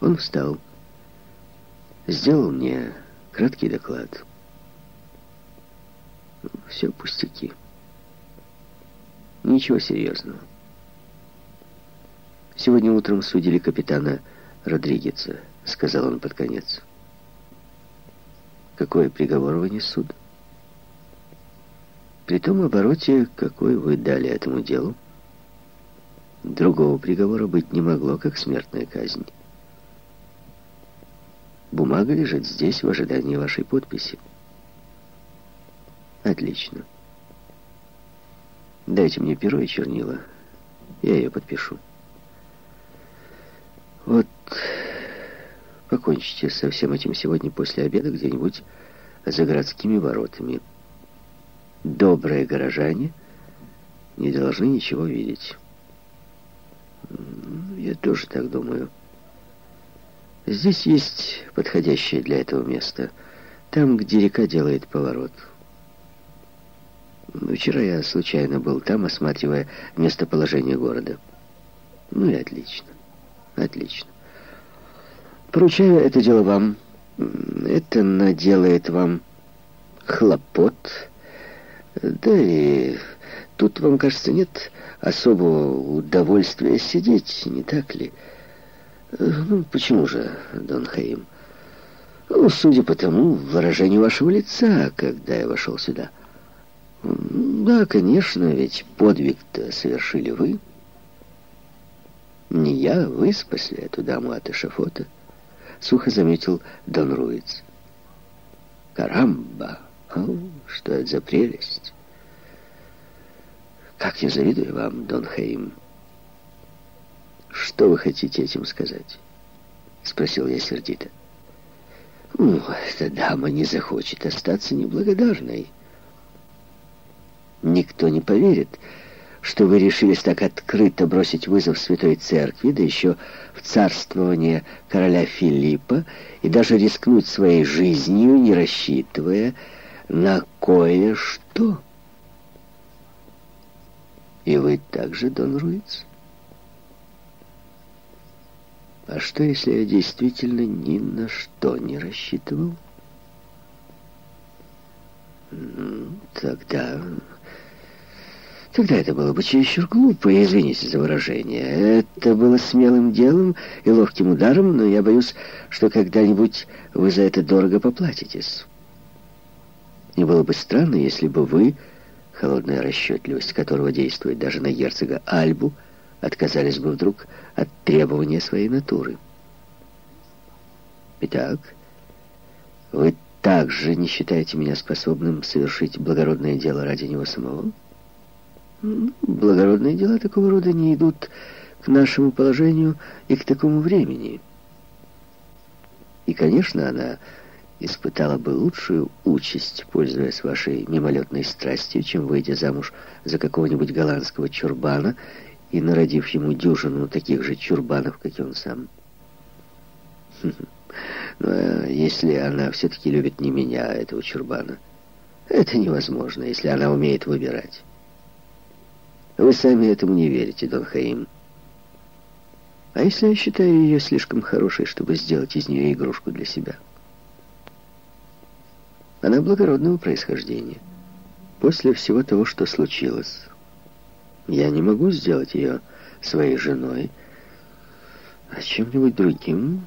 Он встал, сделал мне краткий доклад. Все пустяки. Ничего серьезного. Сегодня утром судили капитана Родригеса, сказал он под конец. Какой приговор вынес суд? При том обороте, какой вы дали этому делу, другого приговора быть не могло, как смертная казнь. Бумага лежит здесь в ожидании вашей подписи. Отлично. Дайте мне перо и чернила. Я ее подпишу. Вот покончите со всем этим сегодня после обеда где-нибудь за городскими воротами добрые горожане не должны ничего видеть. Я тоже так думаю. Здесь есть подходящее для этого место. Там, где река делает поворот. Вчера я случайно был там, осматривая местоположение города. Ну и отлично. Отлично. Поручаю это дело вам. Это наделает вам хлопот, да и тут, вам кажется, нет особого удовольствия сидеть, не так ли? Ну, почему же, Дон Хаим? Ну, судя по тому выражению вашего лица, когда я вошел сюда. Да, конечно, ведь подвиг-то совершили вы. Не я, вы спасли эту даму от эшафота. Сухо заметил Дон Руиц. Карамба! О, что это за прелесть! Как я завидую вам, Дон Хейм. Что вы хотите этим сказать? Спросил я сердито. Ну, эта дама не захочет остаться неблагодарной. Никто не поверит, что вы решились так открыто бросить вызов Святой Церкви, да еще в царствование короля Филиппа, и даже рискнуть своей жизнью, не рассчитывая на кое-что. И вы также, Дон Руиц? А что, если я действительно ни на что не рассчитывал? Тогда... Тогда это было бы чересчур глупо, извините за выражение. Это было смелым делом и ловким ударом, но я боюсь, что когда-нибудь вы за это дорого поплатитесь. Не было бы странно, если бы вы, холодная расчетливость которого действует даже на герцога Альбу, отказались бы вдруг от требования своей натуры. Итак, вы также не считаете меня способным совершить благородное дело ради него самого? Благородные дела такого рода не идут к нашему положению и к такому времени. И, конечно, она испытала бы лучшую участь, пользуясь вашей мимолетной страстью, чем выйдя замуж за какого-нибудь голландского чурбана и народив ему дюжину таких же чурбанов, как и он сам. Но а если она все-таки любит не меня, а этого чурбана, это невозможно, если она умеет выбирать. Вы сами этому не верите, Дон Хаим. А если я считаю ее слишком хорошей, чтобы сделать из нее игрушку для себя? — она благородного происхождения. После всего того, что случилось, я не могу сделать ее своей женой, а чем-нибудь другим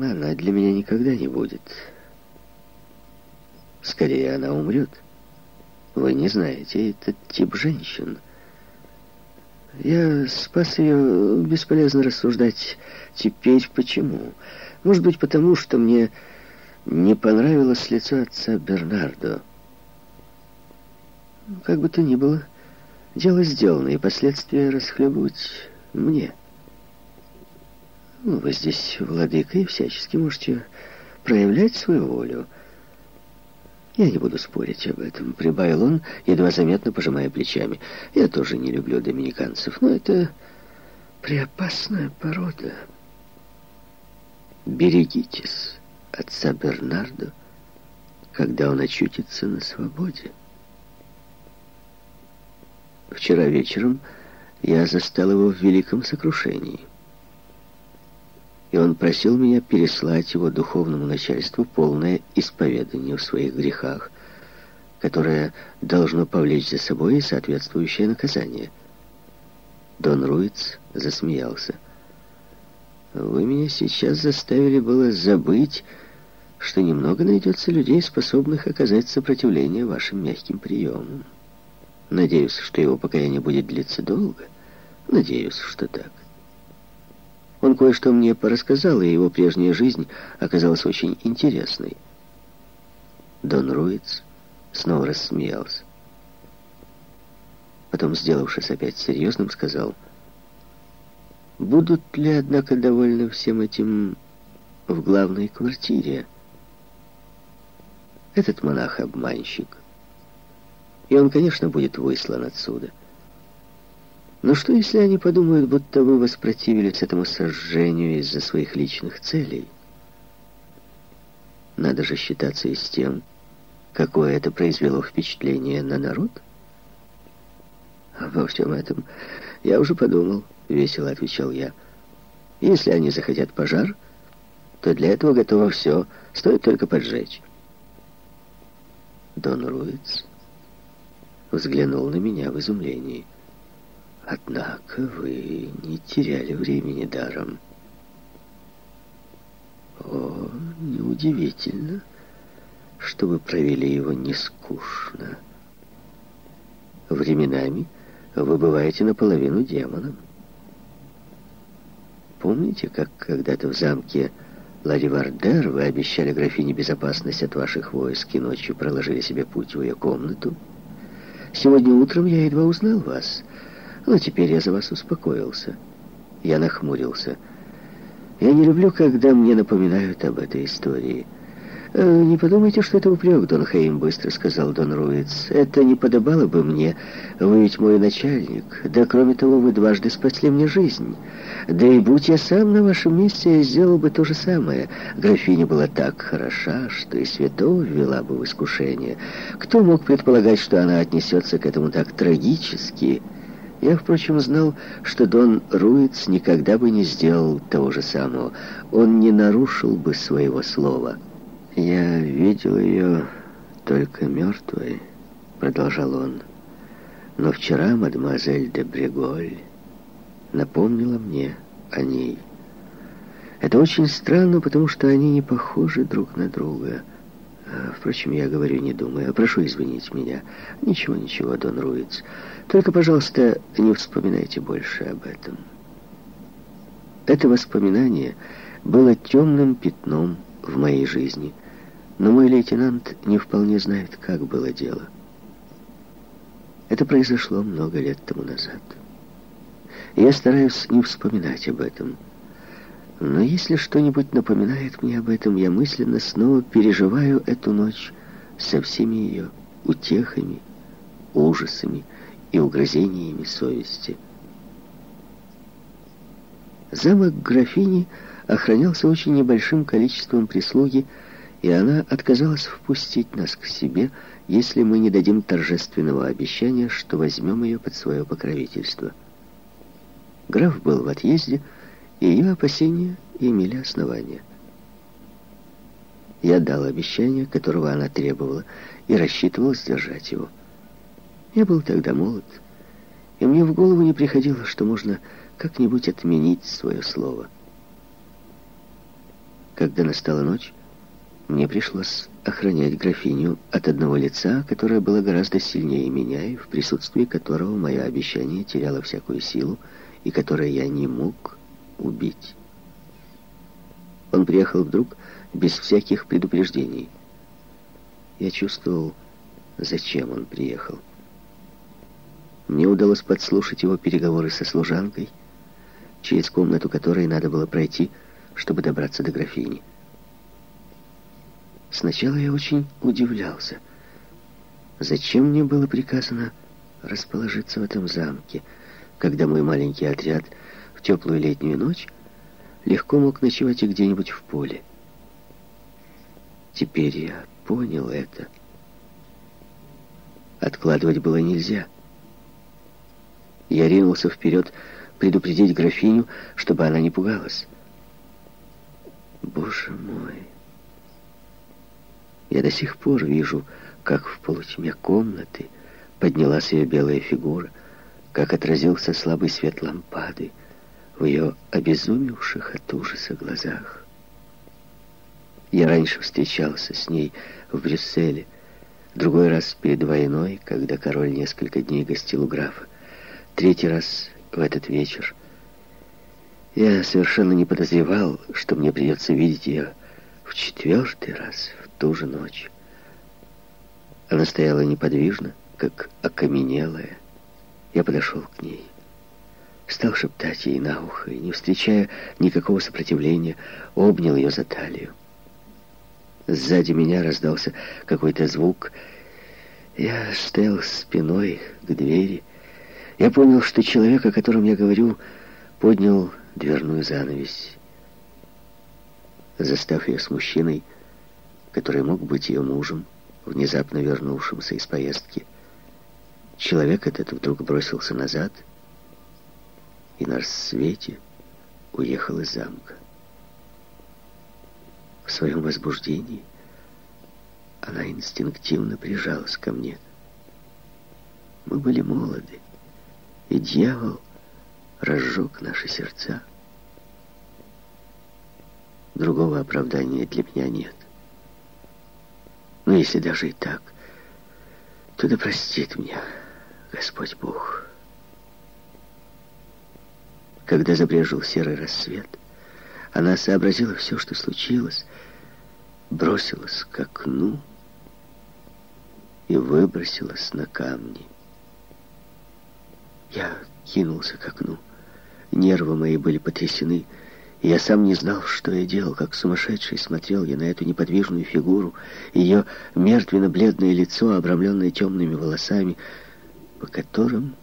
она для меня никогда не будет. Скорее, она умрет. Вы не знаете этот тип женщин. Я спас ее, бесполезно рассуждать теперь почему. Может быть, потому что мне не понравилось лицо отца Бернардо. Как бы то ни было, дело сделано, и последствия расхлебывать мне. Ну, вы здесь владыка и всячески можете проявлять свою волю. Я не буду спорить об этом, прибавил он, едва заметно пожимая плечами. Я тоже не люблю доминиканцев, но это преопасная порода. Берегитесь отца Бернардо, когда он очутится на свободе. Вчера вечером я застал его в великом сокрушении. и он просил меня переслать его духовному начальству полное исповедание в своих грехах, которое должно повлечь за собой соответствующее наказание. Дон Руиц засмеялся. «Вы меня сейчас заставили было забыть, что немного найдется людей, способных оказать сопротивление вашим мягким приемам. Надеюсь, что его покаяние будет длиться долго. Надеюсь, что так». Он кое-что мне порассказал, и его прежняя жизнь оказалась очень интересной. Дон Руиц снова рассмеялся. Потом, сделавшись опять серьезным, сказал, «Будут ли, однако, довольны всем этим в главной квартире? Этот монах — обманщик, и он, конечно, будет выслан отсюда». Но что, если они подумают, будто вы воспротивились этому сожжению из-за своих личных целей? Надо же считаться и с тем, какое это произвело впечатление на народ. Обо всем этом я уже подумал, весело отвечал я. Если они захотят пожар, то для этого готово все, стоит только поджечь. Дон Руиц взглянул на меня в изумлении. Однако вы не теряли времени даром. О, неудивительно, что вы провели его нескучно. Временами вы бываете наполовину демоном. Помните, как когда-то в замке Ладивардер вы обещали графине безопасность от ваших войск и ночью проложили себе путь в ее комнату? Сегодня утром я едва узнал вас — но теперь я за вас успокоился. Я нахмурился. Я не люблю, когда мне напоминают об этой истории. Э, «Не подумайте, что это упрек, Дон Хейм», — быстро сказал Дон Руиц. «Это не подобало бы мне. Вы ведь мой начальник. Да, кроме того, вы дважды спасли мне жизнь. Да и будь я сам на вашем месте, я сделал бы то же самое. Графиня была так хороша, что и святого ввела бы в искушение. Кто мог предполагать, что она отнесется к этому так трагически?» Я, впрочем, знал, что Дон Руиц никогда бы не сделал того же самого. Он не нарушил бы своего слова. «Я видел ее только мертвой», — продолжал он. «Но вчера мадемуазель де Бреголь напомнила мне о ней. Это очень странно, потому что они не похожи друг на друга». Впрочем, я говорю, не думая. Прошу извинить меня. Ничего, ничего, Дон Руиц. Только, пожалуйста, не вспоминайте больше об этом. Это воспоминание было темным пятном в моей жизни, но мой лейтенант не вполне знает, как было дело. Это произошло много лет тому назад. Я стараюсь не вспоминать об этом, но если что-нибудь напоминает мне об этом, я мысленно снова переживаю эту ночь со всеми ее утехами, ужасами и угрызениями совести. Замок графини охранялся очень небольшим количеством прислуги, и она отказалась впустить нас к себе, если мы не дадим торжественного обещания, что возьмем ее под свое покровительство. Граф был в отъезде, и ее опасения имели основания. Я дал обещание, которого она требовала, и рассчитывал сдержать его. Я был тогда молод, и мне в голову не приходило, что можно как-нибудь отменить свое слово. Когда настала ночь, мне пришлось охранять графиню от одного лица, которое было гораздо сильнее меня, и в присутствии которого мое обещание теряло всякую силу, и которое я не мог убить. Он приехал вдруг, без всяких предупреждений. Я чувствовал, зачем он приехал. Мне удалось подслушать его переговоры со служанкой, через комнату которой надо было пройти, чтобы добраться до графини. Сначала я очень удивлялся. Зачем мне было приказано расположиться в этом замке, когда мой маленький отряд в теплую летнюю ночь легко мог ночевать и где-нибудь в поле. Теперь я понял это. Откладывать было нельзя. Я ринулся вперед, предупредить графиню, чтобы она не пугалась. Боже мой! Я до сих пор вижу, как в полутьме комнаты поднялась ее белая фигура, как отразился слабый свет лампады в ее обезумевших от ужаса глазах. Я раньше встречался с ней в Брюсселе, другой раз перед войной, когда король несколько дней гостил у графа, третий раз в этот вечер. Я совершенно не подозревал, что мне придется видеть ее в четвертый раз ту же ночь. Она стояла неподвижно, как окаменелая. Я подошел к ней. Стал шептать ей на ухо, и, не встречая никакого сопротивления, обнял ее за талию. Сзади меня раздался какой-то звук. Я стоял спиной к двери. Я понял, что человек, о котором я говорю, поднял дверную занавесь. Застав ее с мужчиной, который мог быть ее мужем, внезапно вернувшимся из поездки, человек этот вдруг бросился назад и на рассвете уехал из замка. В своем возбуждении она инстинктивно прижалась ко мне. Мы были молоды, и дьявол разжег наши сердца. Другого оправдания для меня нет. Но если даже и так, то да простит меня Господь Бог. Когда забрежил серый рассвет, она сообразила все, что случилось, бросилась к окну и выбросилась на камни. Я кинулся к окну. Нервы мои были потрясены, я сам не знал, что я делал, как сумасшедший смотрел я на эту неподвижную фигуру, ее мертвенно-бледное лицо, обрамленное темными волосами, по которым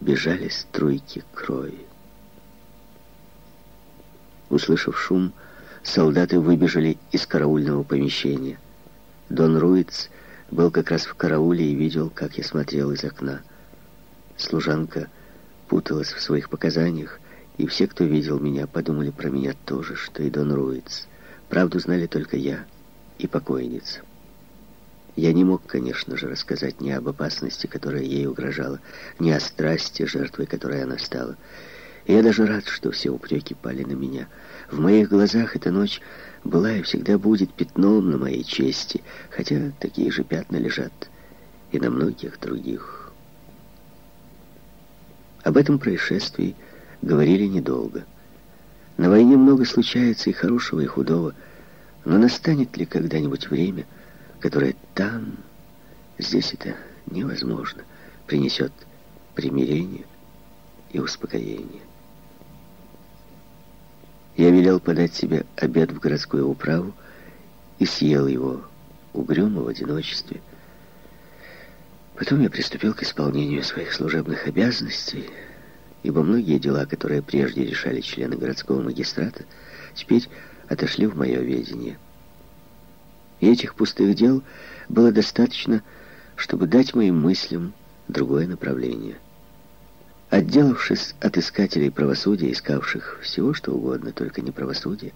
бежали струйки крови. Услышав шум, солдаты выбежали из караульного помещения. Дон Руиц был как раз в карауле и видел, как я смотрел из окна. Служанка путалась в своих показаниях, и все, кто видел меня, подумали про меня тоже, что и Дон Руиц. Правду знали только я и покойница. Я не мог, конечно же, рассказать ни об опасности, которая ей угрожала, ни о страсти, жертвой которой она стала. Я даже рад, что все упреки пали на меня. В моих глазах эта ночь была и всегда будет пятном на моей чести, хотя такие же пятна лежат и на многих других. Об этом происшествии говорили недолго. На войне много случается и хорошего, и худого, но настанет ли когда-нибудь время, которое там, здесь это невозможно, принесет примирение и успокоение? Я велел подать себе обед в городскую управу и съел его угрюмо в одиночестве. Потом я приступил к исполнению своих служебных обязанностей, ибо многие дела, которые прежде решали члены городского магистрата, теперь отошли в мое ведение. И этих пустых дел было достаточно, чтобы дать моим мыслям другое направление — Отделавшись от искателей правосудия, искавших всего, что угодно, только не правосудие,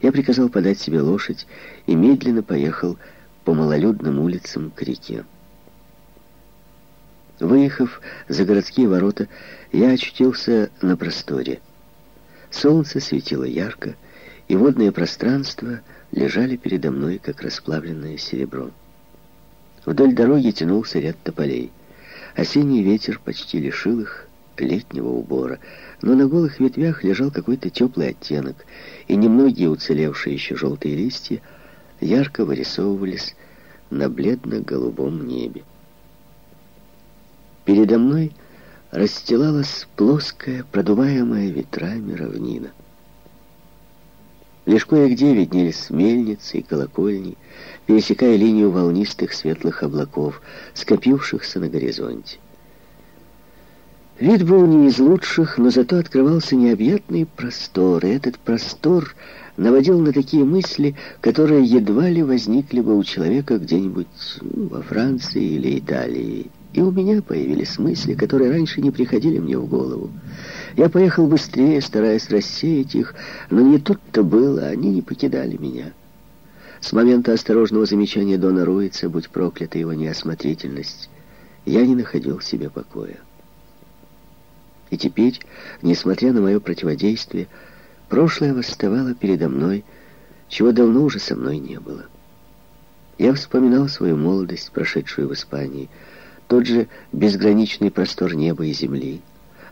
я приказал подать себе лошадь и медленно поехал по малолюдным улицам к реке. Выехав за городские ворота, я очутился на просторе. Солнце светило ярко, и водные пространства лежали передо мной, как расплавленное серебро. Вдоль дороги тянулся ряд тополей. Осенний ветер почти лишил их летнего убора, но на голых ветвях лежал какой-то теплый оттенок, и немногие уцелевшие еще желтые листья ярко вырисовывались на бледно-голубом небе. Передо мной расстилалась плоская, продуваемая ветрами равнина. Лишь кое-где виднелись мельницы и колокольни, пересекая линию волнистых светлых облаков, скопившихся на горизонте. Вид был не из лучших, но зато открывался необъятный простор, и этот простор наводил на такие мысли, которые едва ли возникли бы у человека где-нибудь ну, во Франции или Италии. И у меня появились мысли, которые раньше не приходили мне в голову. Я поехал быстрее, стараясь рассеять их, но не тут-то было, они не покидали меня. С момента осторожного замечания Дона Руица, будь проклята его неосмотрительность, я не находил себе покоя. И теперь, несмотря на мое противодействие, прошлое восставало передо мной, чего давно уже со мной не было. Я вспоминал свою молодость, прошедшую в Испании, тот же безграничный простор неба и земли.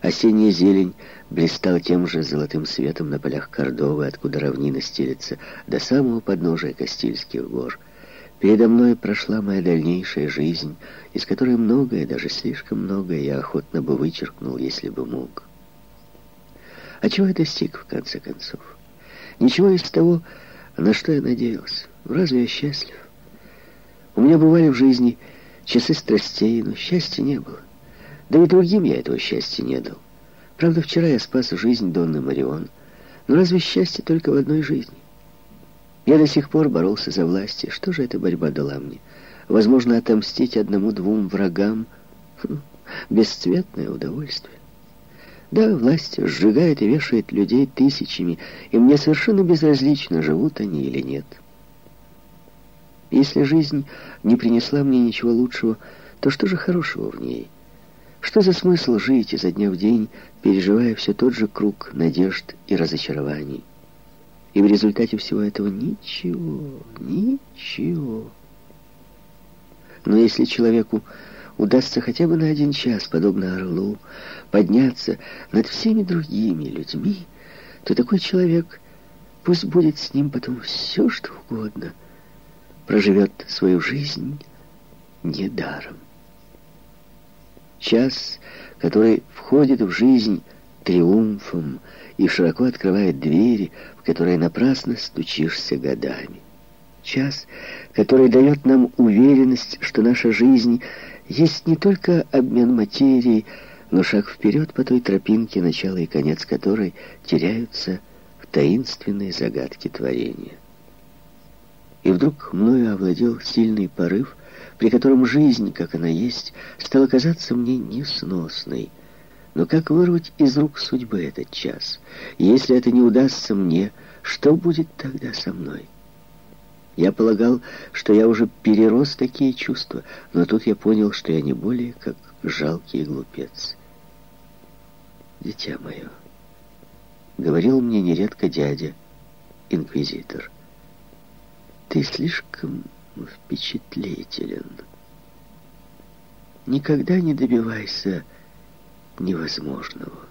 Осенняя зелень блистала тем же золотым светом на полях Кордовы, откуда равнина стелется до самого подножия Кастильских гор. Передо мной прошла моя дальнейшая жизнь, из которой многое, даже слишком многое, я охотно бы вычеркнул, если бы мог. А чего я достиг, в конце концов? Ничего из того, на что я надеялся. Разве я счастлив? У меня бывали в жизни часы страстей, но счастья не было. Да и другим я этого счастья не дал. Правда, вчера я спас жизнь Донны Марион. Но разве счастье только в одной жизни? Я до сих пор боролся за власть. Что же эта борьба дала мне? Возможно, отомстить одному-двум врагам. Хм, бесцветное удовольствие. Да, власть сжигает и вешает людей тысячами, и мне совершенно безразлично, живут они или нет. Если жизнь не принесла мне ничего лучшего, то что же хорошего в ней? Что за смысл жить изо дня в день, переживая все тот же круг надежд и разочарований? И в результате всего этого ничего, ничего. Но если человеку удастся хотя бы на один час, подобно орлу, подняться над всеми другими людьми, то такой человек, пусть будет с ним потом все, что угодно, проживет свою жизнь недаром час, который входит в жизнь триумфом и широко открывает двери, в которые напрасно стучишься годами. Час, который дает нам уверенность, что наша жизнь есть не только обмен материей, но шаг вперед по той тропинке, начало и конец которой теряются в таинственной загадке творения. И вдруг мною овладел сильный порыв, при котором жизнь, как она есть, стала казаться мне несносной. Но как вырвать из рук судьбы этот час? Если это не удастся мне, что будет тогда со мной? Я полагал, что я уже перерос такие чувства, но тут я понял, что я не более как жалкий глупец. Дитя мое, говорил мне нередко дядя, инквизитор, ты слишком впечатлителен. Никогда не добивайся невозможного.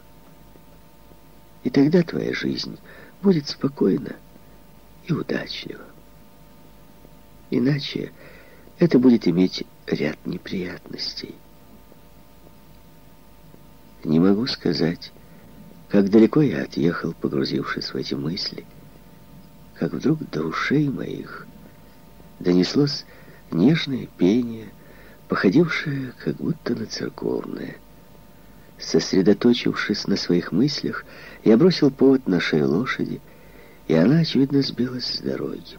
И тогда твоя жизнь будет спокойна и удачлива. Иначе это будет иметь ряд неприятностей. Не могу сказать, как далеко я отъехал, погрузившись в эти мысли, как вдруг до ушей моих донеслось нежное пение, походившее как будто на церковное. Сосредоточившись на своих мыслях, я бросил повод на шею лошади, и она, очевидно, сбилась с дороги.